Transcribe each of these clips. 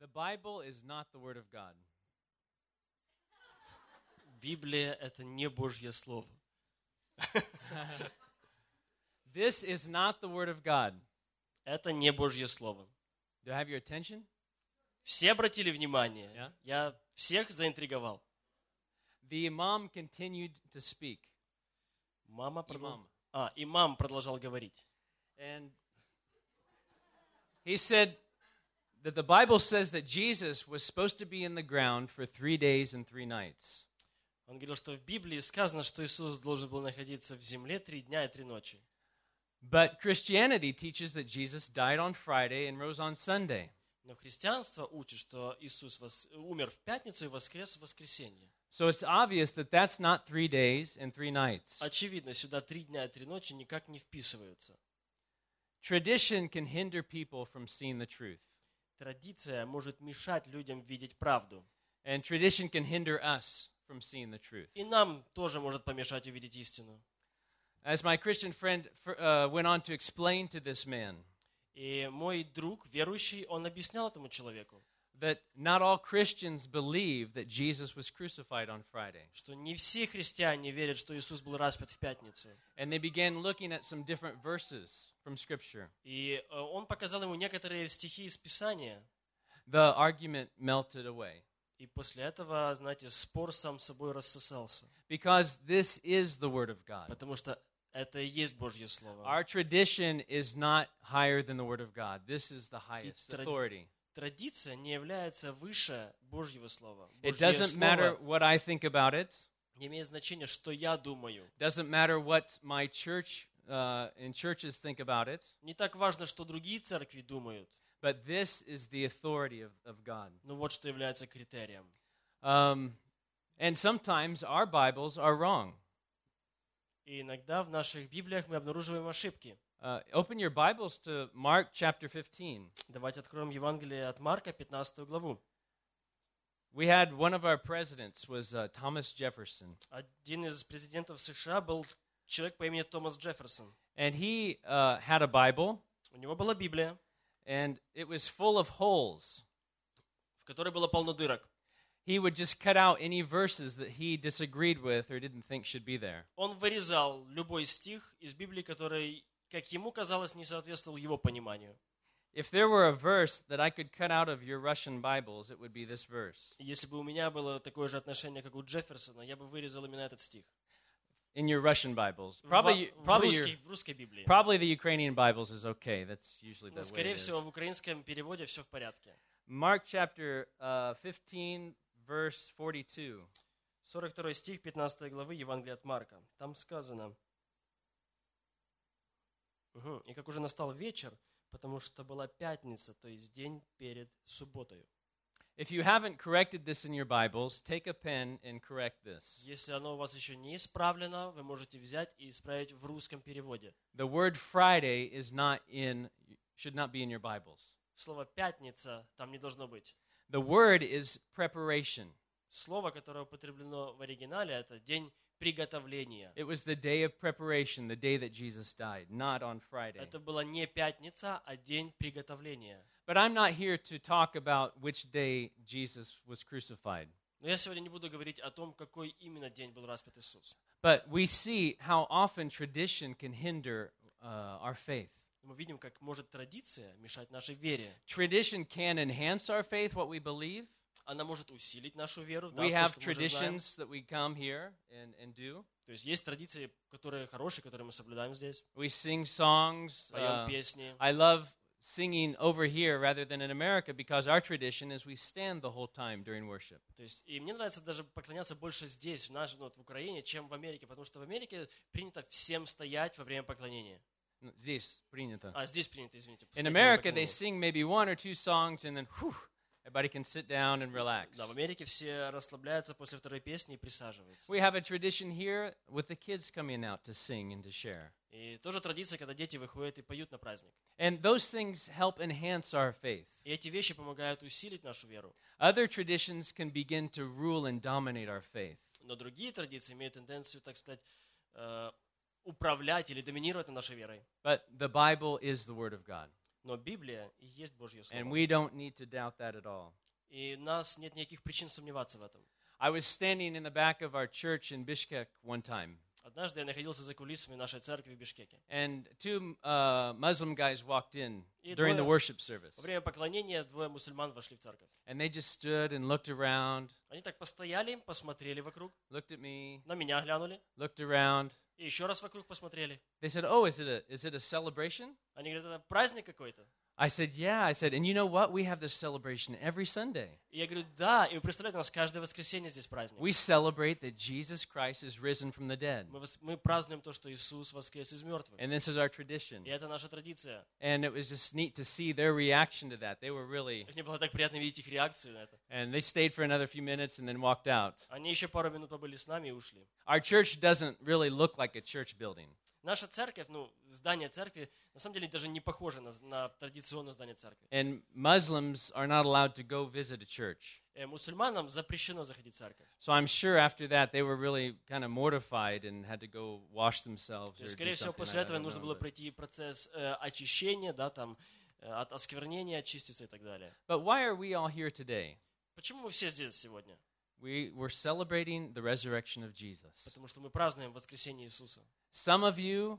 The Bible is not the Word of God. Библия — это не Божье Слово. This is not the Word of God. Это не Божье Слово. Do I have your attention? Все обратили внимание? Yeah. Я всех заинтриговал. The Imam continued to speak. Мама продол- Имам. А, имам продолжал говорить. And he said that the Bible says that Jesus was supposed to be in the ground for three days and three nights. Он говорил, что в Библии сказано, что Иисус должен был находиться в земле три дня и три ночи. But Christianity teaches that Jesus died on Friday and rose on Sunday. Но христианство учит, что Иисус вос- умер в пятницу и воскрес в воскресенье. So it's obvious that that's not three days and three nights. Очевидно, сюда три дня и три ночи никак не вписываются. Tradition can hinder people from seeing the truth, Традиция может мешать людям видеть правду. and tradition can hinder us from seeing the truth. И нам тоже может помешать увидеть истину. As my Christian friend uh, went on to explain to this man, И мой друг, верующий, он объяснял этому человеку, that not all Christians believe that Jesus was crucified on Friday. что не все христиане верят, что Иисус был распят в пятницу. And they began looking at some different verses from Scripture. И э, он показал ему некоторые стихи из Писания. The argument melted away И после этого, знаете, спор сам собой рассосался. because this is the Word of God. Потому что это и есть Божье Слово. Our tradition is not higher than the Word of God. This is the highest trad- authority. Традиция не является выше Божьего Слова. It Божье doesn't matter Слово what I think about it. не имеет значения, что я думаю. Doesn't matter what my church uh, and churches think about it. Не так важно, что другие церкви думают. But this is the authority of, of God. Но вот что является критерием. Um, and sometimes our Bibles are wrong. И иногда в наших Библиях мы обнаруживаем ошибки. Uh, open your Bibles to Mark chapter 15. Давайте откроем Евангелие от Марка, 15 главу. We had one of our presidents was uh, Thomas Jefferson, Один из президентов США был человек по имени Томас Джефферсон. and he uh, had a Bible, У него была Библия, and it was full of holes. в которой было полно дырок. He would just cut out any verses that he disagreed with or didn't think should be there. Он вырезал любой стих из Библии, который, как ему казалось, не соответствовал его пониманию. If there were a verse that I could cut out of your Russian Bibles, it would be this verse. Если бы у меня было такое же отношение, как у Джефферсона, я бы вырезал именно этот стих. In your Russian Bibles. В- Probably, в, probably, your, русской, в русской Библии. probably the Ukrainian Bibles is okay. That's usually the way скорее it is. всего, в украинском переводе все в порядке. Mark chapter uh, 15, verse 42. 42 стих 15 главы Евангелия от Марка. Там сказано, Мгм. «И как уже настал вечер, потому что была пятница, то есть день перед субботою. If you haven't corrected this in your Bibles, take a pen and correct this. Если оно у вас еще не исправлено, вы можете взять и исправить в русском переводе. The word Friday is not in, should not be in your Bibles. Слово «пятница» там не должно быть. The word is preparation. Слово, которое употреблено в оригинале, это день приготовления. It was the day of preparation, the day that Jesus died, not on Friday. Это была не пятница, а день приготовления. But I'm not here to talk about which day Jesus was crucified. Но я сегодня не буду говорить о том, какой именно день был распят Иисус. But we see how often tradition can hinder uh, our faith. Мы видим, как может традиция мешать нашей вере. Tradition can enhance our faith, what we believe. Она может усилить нашу веру. да, We то, have знаем. traditions that we come here and, and do. То есть есть традиции, которые хорошие, которые мы соблюдаем здесь. We sing songs. Поем uh, песни. I love singing over here rather than in America because our tradition is we stand the whole time during worship. То есть, и мне нравится даже поклоняться больше здесь, в, наш, ну, вот в Украине, чем в Америке, потому что в Америке принято всем стоять во время поклонения. No, Здесь принято. А здесь принято, извините. In America, they sing maybe one or two songs and then whew, everybody can sit down and relax. Да, в Америке все расслабляются после второй песни и присаживаются. We have a tradition here with the kids coming out to sing and to share. И тоже традиция, когда дети выходят и поют на праздник. And those things help enhance our faith. И эти вещи помогают усилить нашу веру. Other traditions can begin to rule and dominate our faith. Но другие традиции имеют тенденцию, так сказать, э, управлять или доминировать над нашей верой. But the Bible is the Word of God. Но Библия и есть Божье Слово. And we don't need to doubt that at all. И у нас нет никаких причин сомневаться в этом. I was standing in the back of our church in Bishkek one time, Однажды я находился за кулисами нашей церкви в Бишкеке. and two uh, Muslim guys walked in И during the двое- worship service. Во время поклонения двое мусульман вошли в церковь. And they just stood and looked around, Они так постояли, посмотрели вокруг, looked at me, на меня глянули, looked around. И еще раз вокруг посмотрели. They said, Oh, is it a, is it a celebration? Они говорят, это праздник какой-то. I said, Yeah. I said, And you know what? We have this celebration every Sunday. И я говорю, да, и вы представляете, у нас каждое воскресенье здесь праздник. We celebrate that Jesus Christ is risen from the dead. Мы, вос- мы празднуем то, что Иисус воскрес из мертвых. And this is our tradition. И это наша традиция. And it was just neat to see their reaction to that. They were really, Мне было так приятно видеть их реакцию на это. and they stayed for another few minutes and then walked out. Они еще пару минут побыли с нами и ушли. Our church doesn't really look like a church building. Наша церковь, ну, здание церкви, на самом деле даже не похоже на, на традиционное здание церкви. And Muslims are not allowed to go visit a church. Э, мусульманам запрещено заходить в церковь. So I'm sure after that they were really kind of mortified and had to go wash themselves. Скорее всего, после этого нужно было пройти процесс э, очищения, да, там, э, от осквернения, очиститься и так далее. But why are we all here today? Почему мы все здесь сегодня? We, we're celebrating the resurrection of Jesus. Потому что мы празднуем воскресение Иисуса. Some of you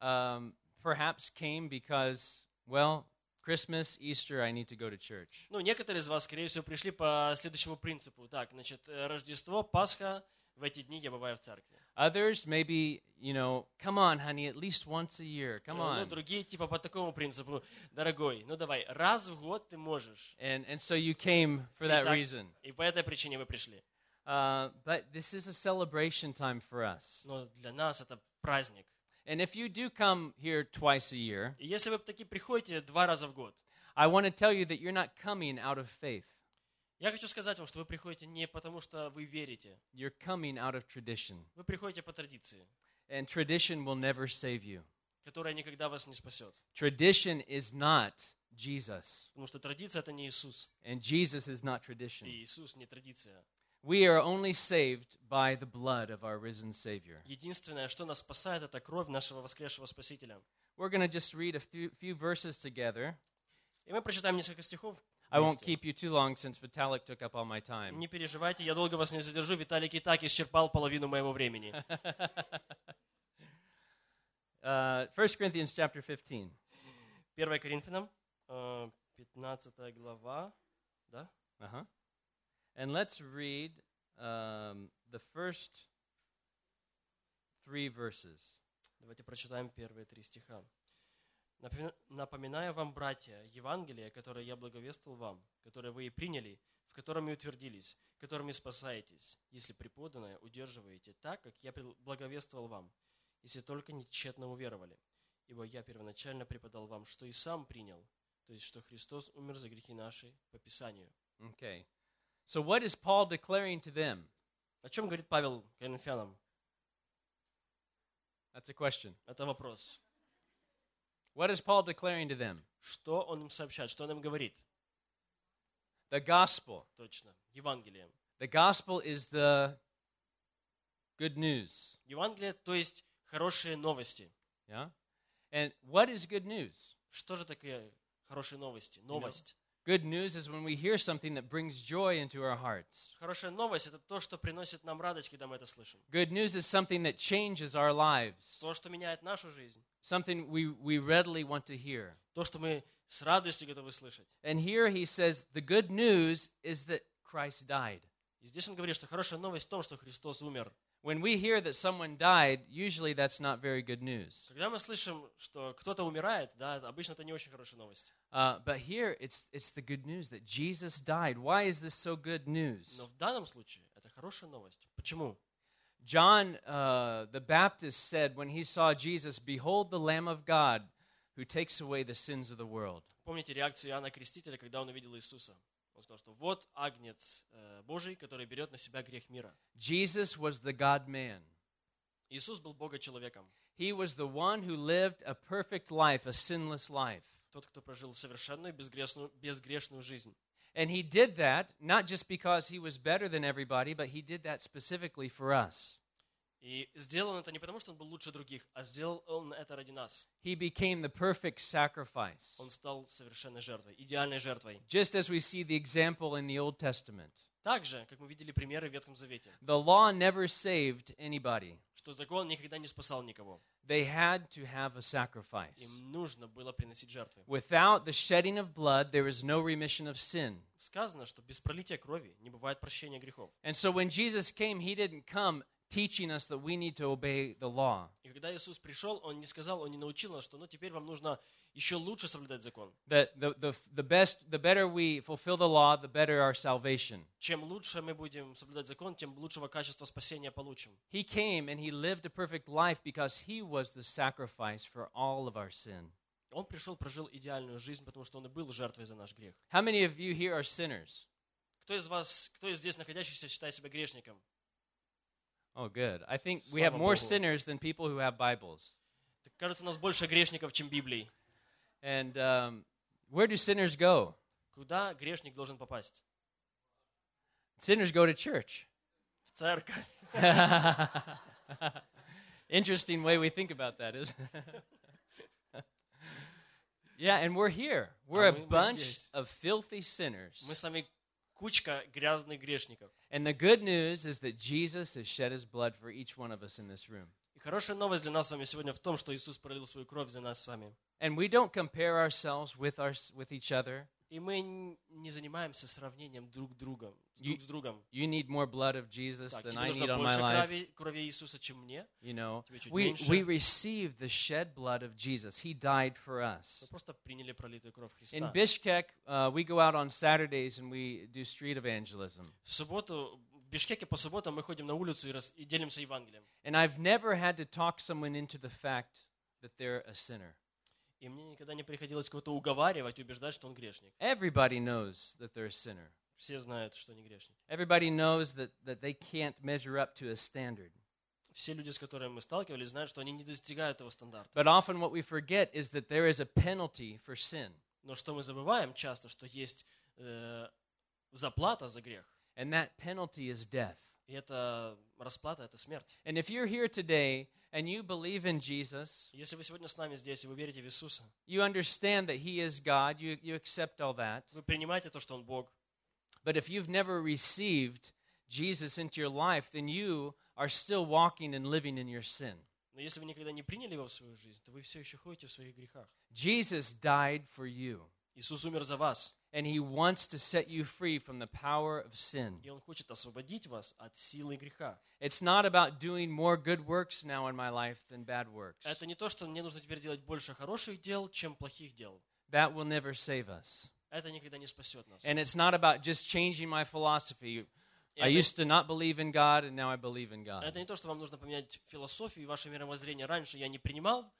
um, perhaps came because, well, Christmas, Easter, I need to go to church. Ну, некоторые из вас, скорее всего, пришли по следующему принципу. Так, значит, э, Рождество, Пасха, в эти дни я бываю в церкви. Others, maybe, you know, come on, honey, at least once a year. Come Э, Ну, on. другие, типа, по такому принципу. Дорогой, ну давай, раз в год ты можешь. And, and so you came for that Итак, reason. И по этой причине вы пришли. Uh, but this is a celebration time for us. Но для нас это праздник. And if you do come here twice a year, И если вы таки приходите два раза в год, I want to tell you that you're not coming out of faith. Я хочу сказать вам, что вы приходите не потому, что вы верите. You're coming out of tradition. Вы приходите по традиции, And tradition will never save you. которая никогда вас не спасет. Tradition is not Jesus. Потому что традиция – это не Иисус. And Jesus is not tradition. И Иисус не традиция. We are only saved by the blood of our risen Savior. Единственное, что нас спасает, это кровь нашего воскресшего Спасителя. We're going to just read a few, few verses together. И мы прочитаем несколько стихов. I won't вместе. keep you too long since Vitalik took up all my time. Не переживайте, я долго вас не задержу. Виталик и так исчерпал половину моего времени. Uh, 1 Corinthians chapter 15. 1 Коринфянам, э, 15 глава. Да? Uh-huh. And let's read um, the first three verses. Давайте прочитаем первые три стиха. Напомина- Напоминаю вам, братья, Евангелие, которое я благовествовал вам, которое вы и приняли, в котором и утвердились, которыми спасаетесь, если преподанное удерживаете так, как я благовествовал вам, если только не тщетно уверовали. Ибо я первоначально преподал вам, что и сам принял, то есть, что Христос умер за грехи наши по Писанию. Okay. So, what is Paul declaring to them? О чем говорит Павел Коринфянам? That's a question. Это вопрос. What is Paul declaring to them? Что он им сообщает, что он им говорит? The gospel. Точно. Евангелие. The gospel is the good news. Евангелие, то есть хорошие новости. Yeah? And what is good news? Что же такое хорошие новости? Новость. Good news is when we hear something that brings joy into our hearts. Хорошая новость – это то, что приносит нам радость, когда мы это слышим. Good news is something that changes our lives, То, что меняет нашу жизнь. something we, we readily want to hear. То, что мы с радостью готовы слышать. And here he says the good news is that Christ died. И здесь он говорит, что хорошая новость в том, что Христос умер. When we hear that someone died, usually that's not very good news. Когда мы слышим, что кто-то умирает, да, это- обычно это не очень хорошая новость. Uh, but here it's, it's the good news that Jesus died. Why is this so good news? Но в данном случае это хорошая новость. Почему? John uh, the Baptist said when he saw Jesus, Behold the Lamb of God who takes away the sins of the world. Помните реакцию Иоанна Крестителя, когда он увидел Иисуса? Он сказал, что вот агнец э, Божий, который берет на себя грех мира. Jesus was the God man. Иисус был Бога-человеком. He was the one who lived a perfect life, a sinless life. Тот, кто прожил совершенную, безгрешную, безгрешную жизнь. And he did that not just because he was better than everybody, but he did that specifically for us. И сделал он это не потому, что он был лучше других, а сделал он это ради нас. He became the perfect sacrifice. Он стал совершенной жертвой, идеальной жертвой. Just as we see the example in the Old Testament. Так же, как мы видели примеры в Ветхом Завете, The law never saved anybody. что закон никогда не спасал никого. They had to have a sacrifice. Им нужно было приносить жертвы. Without the shedding of blood, there is no remission of sin. Сказано, что без пролития крови не бывает прощения грехов. And so when Jesus came, he didn't come teaching us that we need to obey the law. И когда Иисус пришел, Он не сказал, Он не научил нас, что ну теперь вам нужно еще лучше соблюдать закон. That the, the, the best the better we fulfill the law, the better our salvation. Чем лучше мы будем соблюдать закон, тем лучшего качества спасения получим. He came and he lived a perfect life because he was the sacrifice for all of our sin. Он пришел, прожил идеальную жизнь, потому что Он и был жертвой за наш грех. How many of you here are sinners? Кто из вас, кто из здесь находящихся считает себя грешником? Oh, good. I think we have Слава more Богу. sinners than people who have Bibles. Так, кажется, у нас больше грешников, чем Библий. And um, where do sinners go? Куда грешник должен попасть? Sinners go to church. В церковь. Interesting way we think about that, isn't it? yeah, and we're here. We're А a мы- мы bunch здесь. of filthy sinners. Мы с вами кучка грязных грешников. And the good news is that Jesus has shed his blood for each one of us in this room. И хорошая новость для нас с вами сегодня в том, что Иисус пролил свою кровь за нас с вами. And we don't compare ourselves with, our, with each other. И мы н- не занимаемся сравнением друг другом, You- друг с другом. You need more blood of Jesus Так, than тебе I нужно need on my больше life. крови, крови Иисуса, чем мне. You know, Тебе чуть we, меньше. we receive the shed blood of Jesus. He died for us. Мы просто приняли пролитую кровь In Христа. Bishkek, uh, we go out on Saturdays and we do street evangelism. В субботу, в Бишкеке по субботам мы ходим на улицу и, рас- и делимся Евангелием. And I've never had to talk someone into the fact that they're a sinner. И мне никогда не приходилось кого-то уговаривать, убеждать, что он грешник. Everybody knows that they're a sinner. Все знают, что они грешники. Everybody knows that, that they can't measure up to a standard. Все люди, с которыми мы сталкивались, знают, что они не достигают этого стандарта. But often what we forget is that there is a penalty for sin. Но что мы забываем часто, что есть э, заплата за грех. And that penalty is death. И это расплата, это смерть. And if you're here today and you believe in Jesus, И Если вы сегодня с нами здесь, и вы верите в Иисуса, you understand that He is God, you, you accept all that. вы принимаете то, что Он Бог. But if you've never received Jesus into your life, then you are still walking and living in your sin. Но если вы никогда не приняли Его в свою жизнь, то вы все еще ходите в своих грехах. Jesus died for you, Иисус умер за вас, and He wants to set you free from the power of sin. и Он хочет освободить вас от силы греха. It's not about doing more good works now in my life than bad works. Это не то, что мне нужно теперь делать больше хороших дел, чем плохих дел. That will never save us. Это никогда не спасет нас. And it's not about just changing my philosophy. И I это- used to not believe in God, and now I believe in God. Это не то, что вам нужно поменять философию и ваше мировоззрение. Раньше я не принимал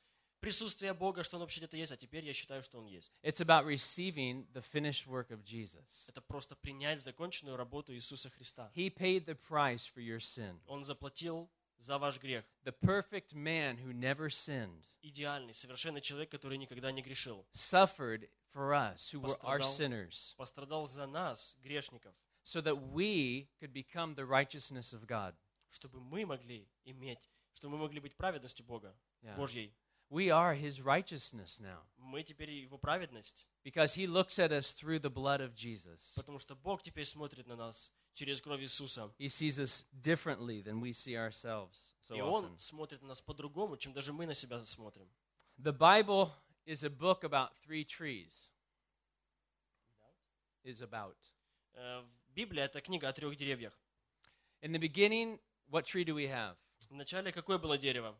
присутствие Бога, что Он вообще где-то есть, а теперь я считаю, что Он есть. It's about receiving the finished work of Jesus. Это просто принять законченную работу Иисуса Христа. He paid the price for your sin. Он заплатил за ваш грех. The perfect man who never sinned Идеальный, совершенный человек, который никогда не грешил. suffered for us who were our sinners Пострадал за нас, грешников, so that we could become the righteousness of God. чтобы мы могли иметь, чтобы мы могли быть праведностью Бога, Yeah. Божьей. We are his righteousness now Мы теперь Его праведность, because he looks at us through the blood of Jesus. потому что Бог теперь смотрит на нас через кровь Иисуса. He sees us differently than we see ourselves so И Он often. смотрит на нас по-другому, чем даже мы на себя смотрим. The Bible is a book about three trees. Is about. Э, Библия — это книга о трех деревьях. In the beginning, what tree do we have? Вначале какое было дерево?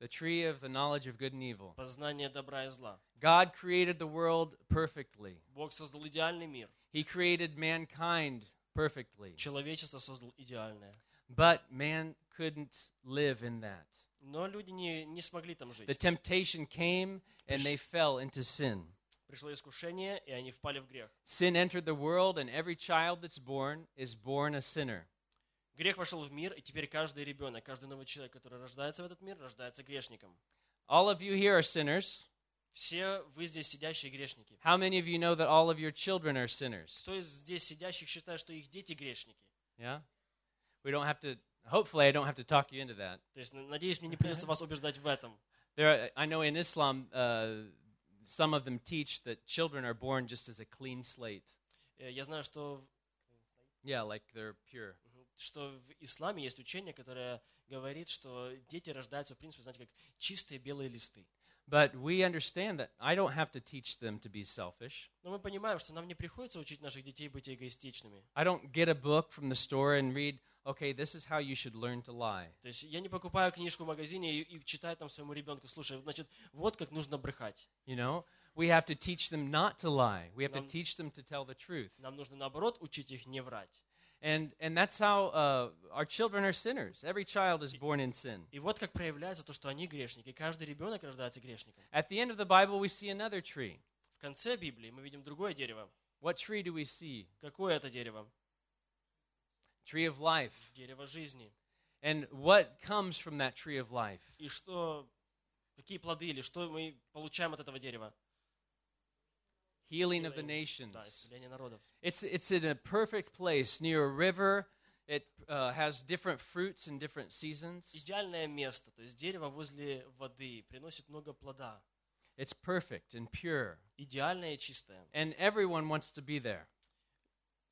The tree of the knowledge of good and evil. Познание добра и зла. God created the world perfectly. Бог создал идеальный мир. He created mankind perfectly. Человечество создал идеальное. But man couldn't live in that. Но люди не, не смогли там The жить. temptation came and they fell into sin. Пришло искушение, и они впали в грех. Sin entered the world, and every child that's born is born a sinner. Грех вошел в мир, и теперь каждый ребенок, каждый новый человек, который рождается в этот мир, рождается грешником. All of you here are sinners. Все вы здесь сидящие грешники. How many of you know that all of your children are sinners? Кто из здесь сидящих считает, что их дети грешники? Yeah? We don't have to hopefully, I don't have to talk you into that. То есть, надеюсь, мне не придется вас убеждать в этом. There, I know in Islam, uh, some of them teach that children are born just as a clean slate. Э, Я знаю, что, Yeah, like they're pure. Что в исламе есть учение, которое говорит, что дети рождаются, в принципе, знаете, как чистые белые листы. But we understand that I don't have to teach them to be selfish. Но мы понимаем, что нам не приходится учить наших детей быть эгоистичными. I don't get a book from the store and read, okay, this is how you should learn to lie. То есть я не покупаю книжку в магазине и, и читаю там своему ребенку, слушай, значит, вот как нужно брехать. You know, we have to teach them not to lie. We have to Нам- teach them to tell the truth. Нам нужно, наоборот, учить их не врать. And, and that's how uh, our children are sinners. Every child is born in sin. И вот как проявляется то, что они грешники. Каждый ребенок рождается грешником. At the end of the Bible, we see another tree. В конце Библии мы видим другое дерево. What tree do we see? Какое это дерево? Tree of life. Дерево жизни. And what comes from that tree of life? И что, какие плоды или что мы получаем от этого дерева? Healing of the Исцеление. nations. Да, исцеление народов. It's, it's in a perfect place near a river. It uh, has different fruits in different seasons. Идеальное место, то есть дерево возле воды, приносит много плода. It's perfect and pure. Идеальное и чистое. And everyone wants to be there.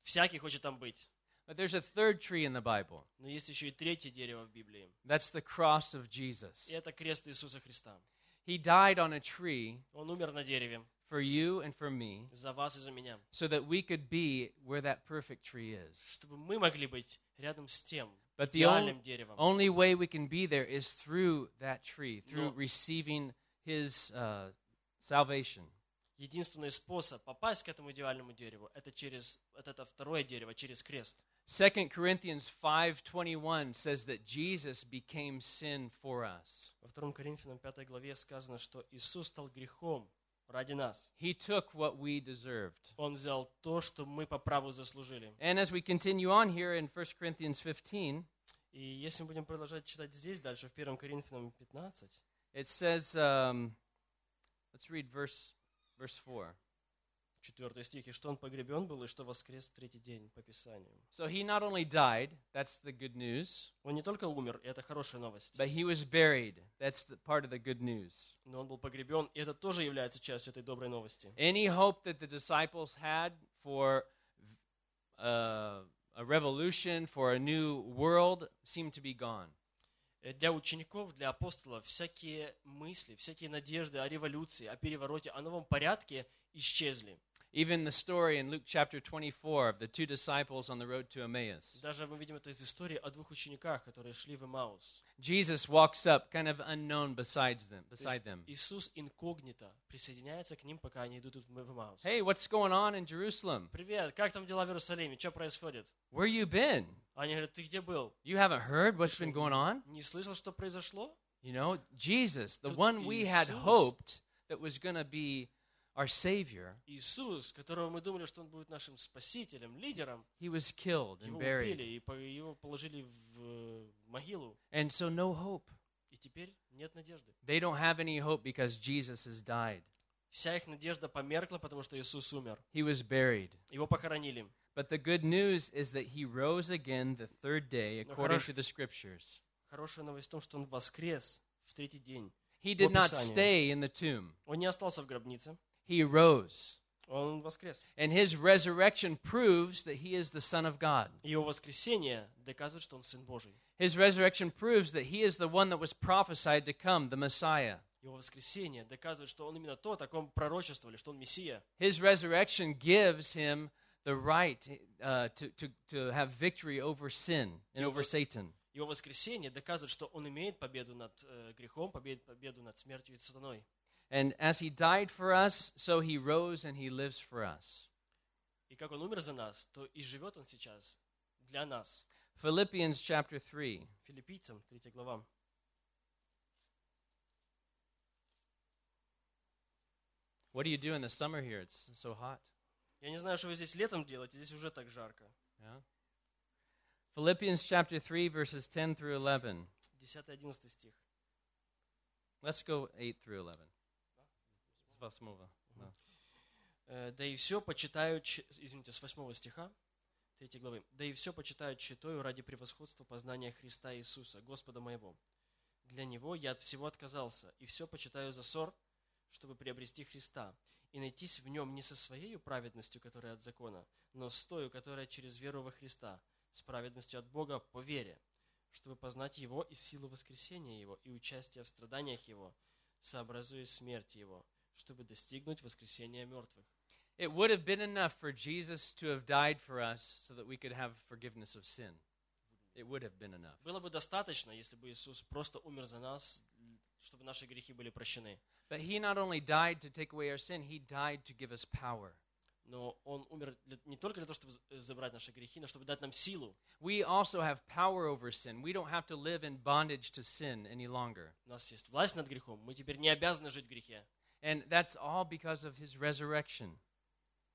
Всякий хочет там быть. But there's a third tree in the Bible. Но есть еще и третье дерево в Библии. That's the cross of Jesus. И это крест Иисуса Христа. He died on a tree Он умер на дереве for you and for me за вас и за меня, so that we could be where that perfect tree is. чтобы мы могли быть рядом с тем But the идеальным only, деревом. only way we can be there is through that tree, through No. receiving his uh, salvation. Единственный способ попасть к этому идеальному дереву это через вот это второе дерево, через крест. 2 Corinthians 5:21 says that Jesus became sin for us. Во 2 Коринфянам 5 главе сказано, что Иисус стал грехом ради нас. He took what we deserved. Он взял то, что мы по праву заслужили. And as we continue on here in 1 Corinthians 15, И если мы будем продолжать читать здесь дальше, в 1 Коринфянам 15, it says, um, let's read verse, verse 4. 4 стих, «И что он погребен был, и что воскрес в третий день по Писанию». So he not only died, that's the good news, Он не только умер, и это хорошая новость, but he was buried. That's the part of the good news. но он был погребен, и это тоже является частью этой доброй новости. Any hope that the disciples had for uh, a revolution, for a new world, seemed to be gone. Э, Для учеников, для апостолов всякие мысли, всякие надежды о революции, о перевороте, о новом порядке исчезли. Even the story in Luke chapter 24 of the two disciples on the road to Emmaus. Даже мы видим это из истории о двух учениках, которые шли в Эмаус. Jesus walks up, kind of unknown besides them, То есть beside them. Иисус инкогнито присоединяется к ним, пока они идут в Эмаус. Hey, what's going on in Jerusalem? Привет, как там дела в Иерусалиме? Что происходит? Where you been? Они говорят, ты где был? You haven't heard what's Ты been что, going on? Не слышал, что произошло? You know, Jesus, the Тут one we had Иисус. hoped that was going to be our Savior, Иисус, которого мы думали, что он будет нашим спасителем, лидером, he was killed and его buried. убили и его положили в э, могилу. And so, no hope. И теперь нет надежды. They don't have any hope because Jesus has died. Вся их надежда померкла, потому что Иисус умер. He was buried. Его похоронили. But the good news is that he rose again the third day, No, according to the scriptures. Хорошая новость в том, что он воскрес в третий день. He did not stay in the tomb, Он не остался в гробнице, he rose. он воскрес. And his resurrection proves that he is the Son of God. И Его воскресение доказывает, что он Сын Божий. His resurrection proves that he is the one that was prophesied to come, the Messiah. Его воскресение доказывает, что он именно то, о таком пророчествовали, что он Мессия. His resurrection gives him the right uh, to, to, to have victory over sin and over Satan. Его воскресение доказывает, что он имеет победу над э, грехом, побед- победу над смертью и сатаной. And as he died for us, so he rose and he lives for us. И как он умер за нас, то и живет он сейчас для нас. Philippians chapter 3. Филиппийцам, 3 глава. What do you do in the summer here? It's so hot. Я не знаю, что вы здесь летом делаете, здесь уже так жарко. Yeah? Philippians chapter 3, verses 10 through 11. 10-11 стих. Let's go 8 through 11. С восьмого. Да. Э, «Да и все почитаю, извините, с 8 стиха. 3 главы. «Да и все почитают читою ради превосходства познания Христа Иисуса, Господа моего. Для Него я от всего отказался, и все почитаю за ссор, чтобы приобрести Христа, и найтись в Нем не со своей праведностью, которая от закона, но с тою, которая через веру во Христа, с праведностью от Бога по вере, чтобы познать Его и силу воскресения Его, и участие в страданиях Его, сообразуясь смерти Его, чтобы достигнуть воскресения мертвых. It would have been enough for Jesus to have died for us so that we could have forgiveness of sin. It would have been enough. Было бы достаточно, если бы Иисус просто умер за нас, чтобы наши грехи были прощены. But he not only died to take away our sin, he died to give us power. Но Он умер для- не только для того, чтобы з- забрать наши грехи, но чтобы дать нам силу. We also have power over sin. We don't have to live in bondage to sin any longer. У нас есть власть над грехом. Мы теперь не обязаны жить в грехе. And that's all because of his resurrection.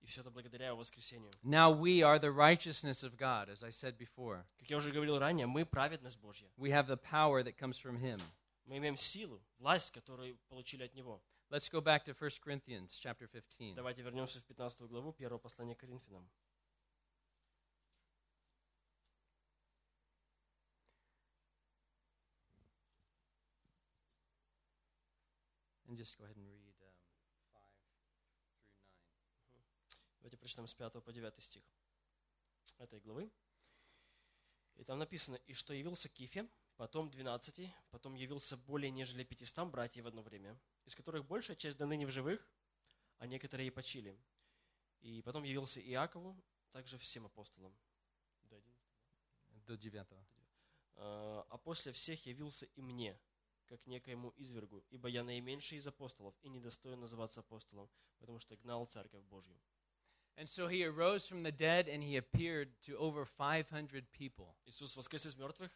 И все это благодаря Его воскресению. Now we are the righteousness of God, as I said before. Как я уже говорил ранее, мы праведность Божья. We have the power that comes from him. Мы имеем силу, власть, которую получили от Него. Let's go back to 1 Corinthians chapter 15. Давайте вернемся в 15 главу первого послания к Коринфянам. And just go ahead and read Давайте прочитаем с 5 по 9 стих этой главы. И там написано, «И что явился Кифе, потом двенадцати, потом явился более нежели пятистам братьев в одно время, из которых большая часть до ныне в живых, а некоторые и почили. И потом явился Иакову, также всем апостолам». До 11. До 9. А а после всех явился и мне, как некоему извергу, ибо я наименьший из апостолов и недостоин называться апостолом, потому что гнал церковь Божью. And so he arose from the dead and he appeared to over 500 people. Иисус воскрес из мертвых,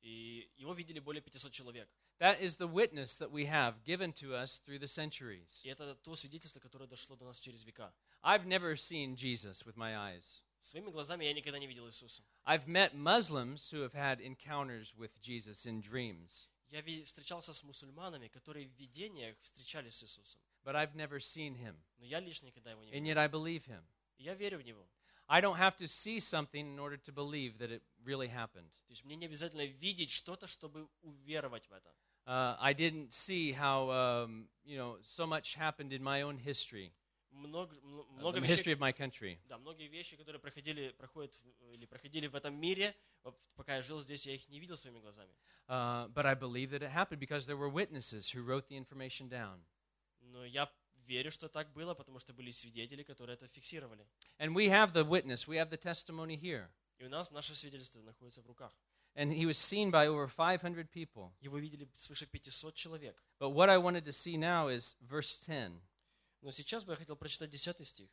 и его видели более 500 человек. That is the witness that we have given to us through the centuries. И это то свидетельство, которое дошло до нас через века. I've never seen Jesus with my eyes. Своими глазами я никогда не видел Иисуса. I've met Muslims who have had encounters with Jesus in dreams, Я ви- встречался с мусульманами, которые в видениях встречались с Иисусом. but I've never seen him. Но я лично никогда его не And видел. yet I believe him. Я верю в него. I don't have to see something in order to believe that it really happened. То есть мне не обязательно видеть что-то, чтобы уверовать в это. Uh, I didn't see how, um, you know, so much happened in my own history, Много, м- uh, много the вещей, history of my country. Да, многие вещи, которые проходили, проходят или проходили в этом мире, пока я жил здесь, я их не видел своими глазами. Uh, but I believe that it happened because there were witnesses who wrote the information down. Но я верю, что так было, потому что были свидетели, которые это фиксировали. And we have the witness, we have the testimony here. И у нас наше свидетельство находится в руках. And he was seen by over 500 people. Его видели свыше 500 человек. But what I wanted to see now is verse 10. Но сейчас бы я хотел прочитать 10 стих.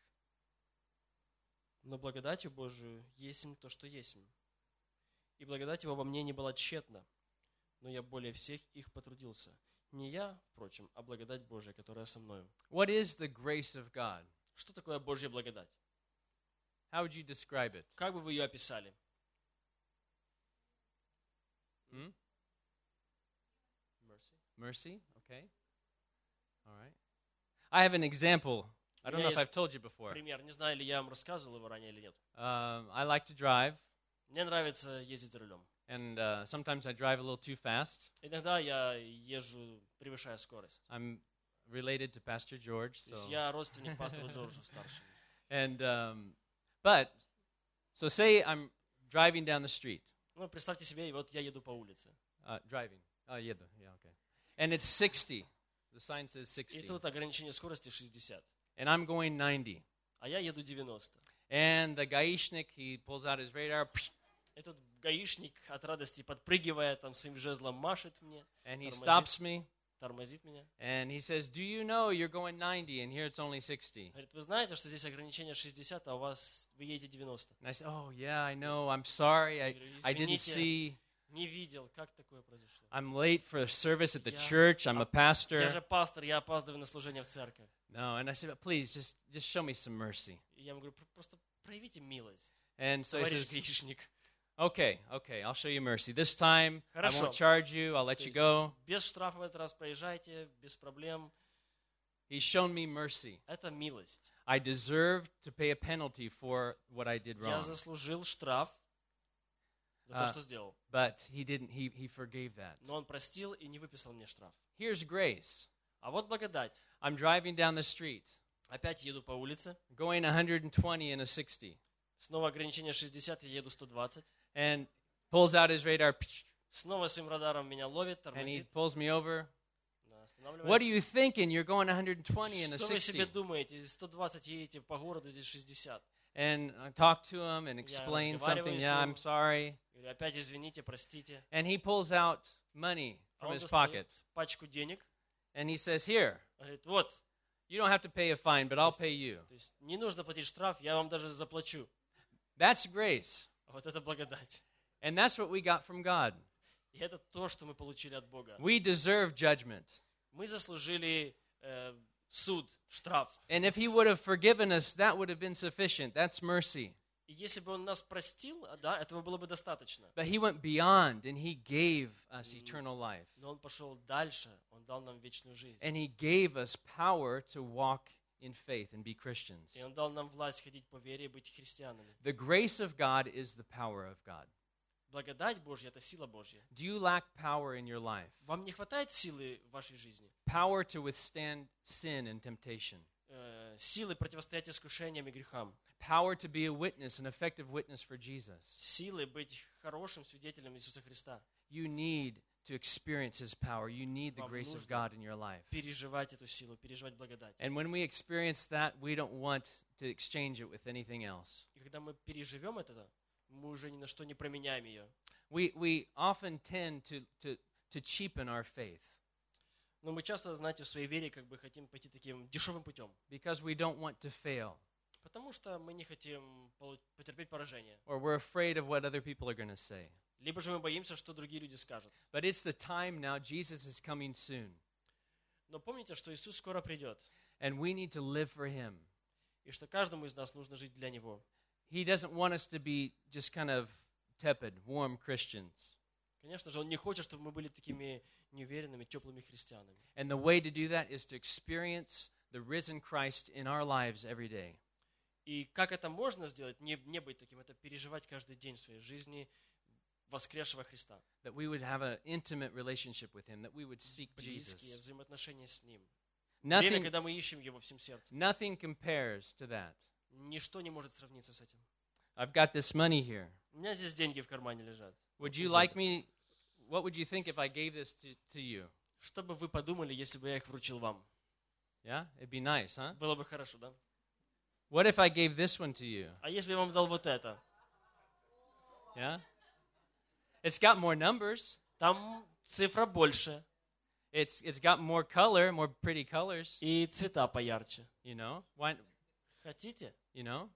«Но благодатью Божию есмь то, что есмь. И благодать его во мне не была тщетна, но я более всех их потрудился. Не я, впрочем, а благодать Божия, которая со мною». What is the grace of God? Что такое Божья благодать? How would you describe it? Как бы вы ее описали? Hmm? Mercy. Mercy? Okay. All right. I have an example. I don't know if. I've told you before. Пример. Не знаю, ли я вам рассказывал его ранее или нет. Um, I like to drive, Мне нравится ездить за рулем. and uh, sometimes I drive a little too fast. Иногда я езжу, превышая скорость. I'm related to Pastor George, То есть so я родственник пастора Джорджа старшего. and um, but so say I'm driving down the street, Ну, представьте себе, и вот я еду по улице. uh, driving. Oh, yeah, the- yeah, okay. And it's 60. The sign says И 60, тут ограничение скорости 60. and I'm going 90. А я еду 90. And the gaishnik, he pulls out his radar, И тут гаишник от радости подпрыгивая там своим жезлом машет мне, and he stops me, тормозит меня. and he says, "Do you know you're going 90, and here it's only 60?" Говорит, вы знаете, что здесь ограничение 60, а у вас вы едете 90. And I said, "Oh yeah, I know. I'm sorry. I I didn't «Извините, see. Не видел, как такое произошло. I'm late for a service at the Я- church. I'm a Я pastor." же пастор, я опаздываю на служение в церковь. No, and I said, "But please, just just show me some mercy." И я ему говорю, «Про- просто проявите милость, And so he says, гаишник. "Okay, okay, I'll show you mercy. This time I Хорошо. won't charge you. I'll let То you есть go." Без штрафа в этот раз проезжайте, без проблем. He's shown me mercy. Это милость. I deserved to pay a penalty for what I did Я wrong. заслужил штраф за А. то, что сделал. But he didn't. He, he forgave that. Но он простил и не выписал мне штраф. Here's grace. А вот благодать. I'm driving down the street, Опять еду по улице. going 120 in a 60, Снова ограничение 60, я еду 120. and pulls out his radar, Снова своим радаром меня ловит, and he тормозит, pulls me over. да, What are останавливает. you thinking? You're going 120 in a Что вы себе 60. думаете? 120 едете по городу, здесь 60. And I talk to him and Я explain разговариваю something. с Yeah, ним. I'm sorry. Говорю, опять извините, простите. And he pulls out money А from он his достает pocket, пачку денег. and he says, "Here, Он Говорит, вот, you don't have to pay a fine, but I'll pay you." то есть не нужно платить штраф, я вам даже заплачу. That's grace, Вот это благодать. and that's what we got from God. И это то, что мы получили от Бога. We deserve judgment, Мы заслужили э, суд, штраф. and if He would have forgiven us, that would have been sufficient. That's mercy. И если бы Он нас простил, а, да, этого было бы достаточно. But He went beyond, and He gave us eternal life, Но Он пошел дальше, Он дал нам вечную жизнь. and He gave us power to walk in faith and be Christians. И Он дал нам власть ходить по вере и быть христианами. The grace of God is the power of God. Благодать Божья – это сила Божья. Do you lack power in your life? Вам не хватает силы в вашей жизни? Power to withstand sin and temptation. Э, силы противостоять искушениям и грехам. Power to be a witness, an effective witness for Jesus. Силы быть хорошим свидетелем Иисуса Христа. You need to experience His power. You need the Вам grace of нужно God in your life. Переживать эту силу, переживать благодать. And when we experience that, we don't want to exchange it with anything else. И когда мы переживем это, мы уже ни на что не променяем ее. We, we often tend to, to, to cheapen our faith Но мы часто, знаете, в своей вере как бы хотим пойти таким дешевым путем. because we don't want to fail Потому что мы не хотим полу- потерпеть поражение. or we're afraid of what other people are going to say. Либо же мы боимся, что другие люди скажут. But it's the time now. Jesus is coming soon. Но помните, что Иисус скоро придет. And we need to live for Him. И что каждому из нас нужно жить для Него. He doesn't want us to be just kind of tepid, warm Christians. Конечно же, Он не хочет, чтобы мы были такими неуверенными, теплыми христианами. And the way to do that is to experience the risen Christ in our lives every day. И как это можно сделать, не, не быть таким, это переживать каждый день в своей жизни воскресшего Христа. That we would have an intimate relationship with Him, that we would seek Близкие Jesus. взаимоотношения с Ним. Время, Nothing, когда мы ищем Его всем сердцем. nothing compares to that. Ничто не может сравниться с этим. I've got this money here. У меня здесь деньги в кармане лежат. Would you like me? What would you think if I gave this to, to you? Что бы вы подумали, если бы я их вручил вам? Yeah? It'd be nice, huh? Было бы хорошо, да? What if I gave this one to you? А если бы я вам дал вот это? Yeah? It's got more numbers. Там цифра больше It's it's got more color, more pretty colors. и цвета поярче. You know? Why? Хотите? You know?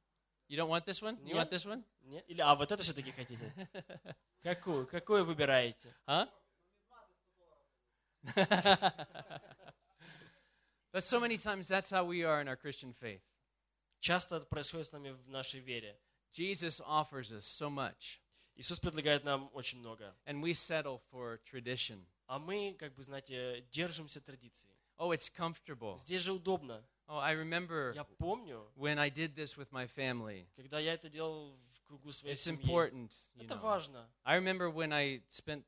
You don't want this one? You Нет. want this one? Не? Или, а, вот это все-таки хотите? Какую? Какую выбираете? Huh? but so many times that's how we are in our Christian faith. Часто это происходит с нами в нашей вере. Jesus offers us so much, Иисус предлагает нам очень много. and we settle for tradition. А мы, как бы, знаете, держимся традиции. Oh, it's comfortable. Здесь же удобно. Oh, I remember Я помню, when I did this with my family. когда я это делал в кругу своей It's семьи. important. You Это know. важно. I remember when I spent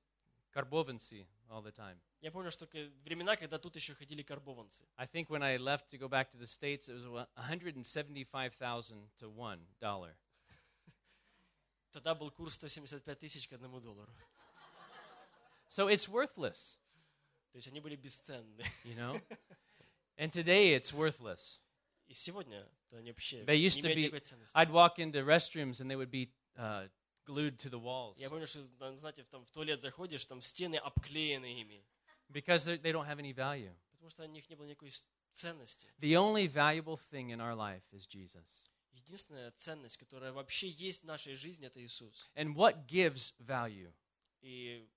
Karbovancy all the time. Я помню, что к- времена, когда тут еще ходили карбованцы. I think when I left to go back to the States, it was 175,000 to one dollar. Тогда был курс 175 тысяч к одному доллару. So it's worthless, То есть они были бесценны. you know? and today it's worthless. И сегодня то они вообще They не used to имеют be, никакой ценности. I'd walk into restrooms and they would be uh, glued to the walls Я помню, что, да, знаете, в- там в туалет заходишь, там стены обклеены ими. because they they don't have any value. Потому что у них не было никакой с- ценности. The only valuable thing in our life is Jesus. Единственная ценность, которая вообще есть в нашей жизни, это Иисус. And what gives value? И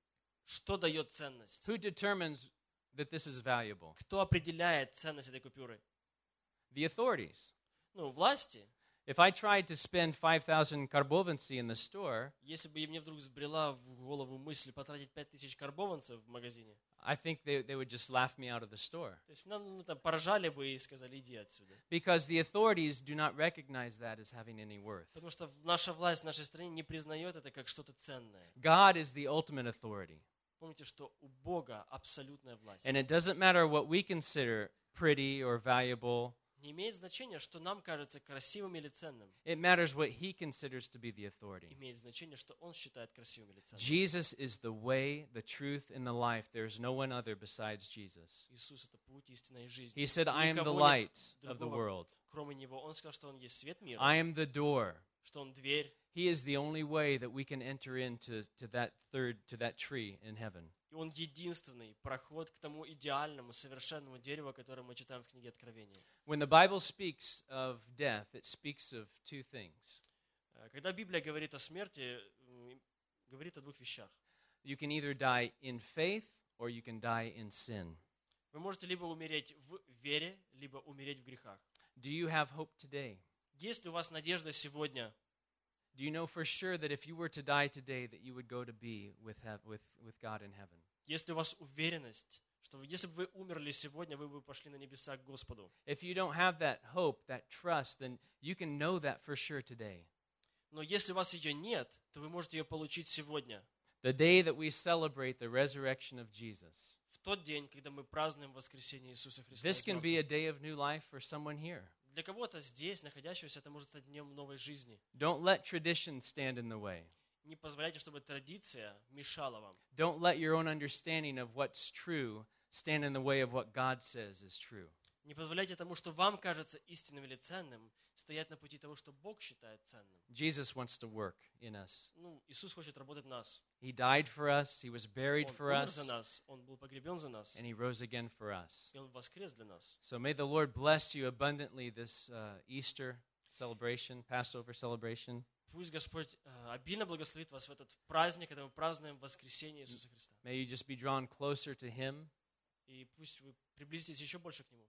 что дает ценность? Who determines that this is valuable? Кто определяет ценность этой купюры? The authorities. Ну, власти. If I tried to spend 5,000 karbovancy in the store, Если бы мне вдруг взбрела в голову мысль потратить 5000 карбованцев в магазине, I think they, they would just laugh me out of the store. то есть нам ну, там, поражали бы и сказали, иди отсюда. Because the authorities do not recognize that as having any worth. Потому что наша власть в нашей стране не признает это как что-то ценное. God is the ultimate authority. Помните, что у Бога абсолютная власть. And it doesn't matter what we consider pretty or valuable, Не имеет значения, что нам кажется красивым или ценным. it matters what He considers to be the authority. Имеет значение, что Он считает красивым или ценным. Jesus is the way, the truth, and the life. There is no one other besides Jesus. Иисус – это путь, истина и жизнь. He said, I am the Никого нет light of the другого, world. Кроме Него, Он сказал, что Он есть свет мира, I am the door. что Он дверь, He is the only way that we can enter into to that third to that tree in heaven. И Он единственный проход к тому идеальному, совершенному дереву, которое мы читаем в книге Откровения. When the Bible speaks of death, it speaks of two things. Э, Когда Библия говорит о смерти, говорит о двух вещах. You can either die in faith or you can die in sin. Вы можете либо умереть в вере, либо умереть в грехах. Do you have hope today? Есть ли у вас надежда сегодня? Do you know for sure that if you were to die today, that you would go to be with, hev- with, with God in heaven? Есть ли у вас уверенность, что вы- если бы вы умерли сегодня, вы бы пошли на небеса к Господу? If you don't have that hope, that trust, then you can know that for sure today. Но если у вас ее нет, то вы можете ее получить сегодня, The day that we celebrate the resurrection of Jesus. в тот день, когда мы празднуем воскресение Иисуса Христа. This из can be a мертвых. day of new life for someone here. Для кого-то здесь, находящегося, это может стать днем новой жизни. Don't let tradition stand in the way. Не позволяйте, чтобы традиция мешала вам. Don't let your own understanding of what's true stand in the way of what God says is true. Не позволяйте тому, что вам кажется истинным или ценным, стоять на пути того, что Бог считает ценным. Jesus wants to work in us. Ну, Иисус хочет работать в нас. He died for us, He was buried Он for умер us, за нас, Он был погребен за нас, and He rose again for us. и Он воскрес для нас. So may the Lord bless you abundantly this uh, Easter celebration, Passover celebration. Пусть Господь э, обильно благословит вас в этот праздник, когда мы празднуем воскресение Иисуса Христа. May you just be drawn closer to Him И пусть вы приблизитесь еще больше к Нему.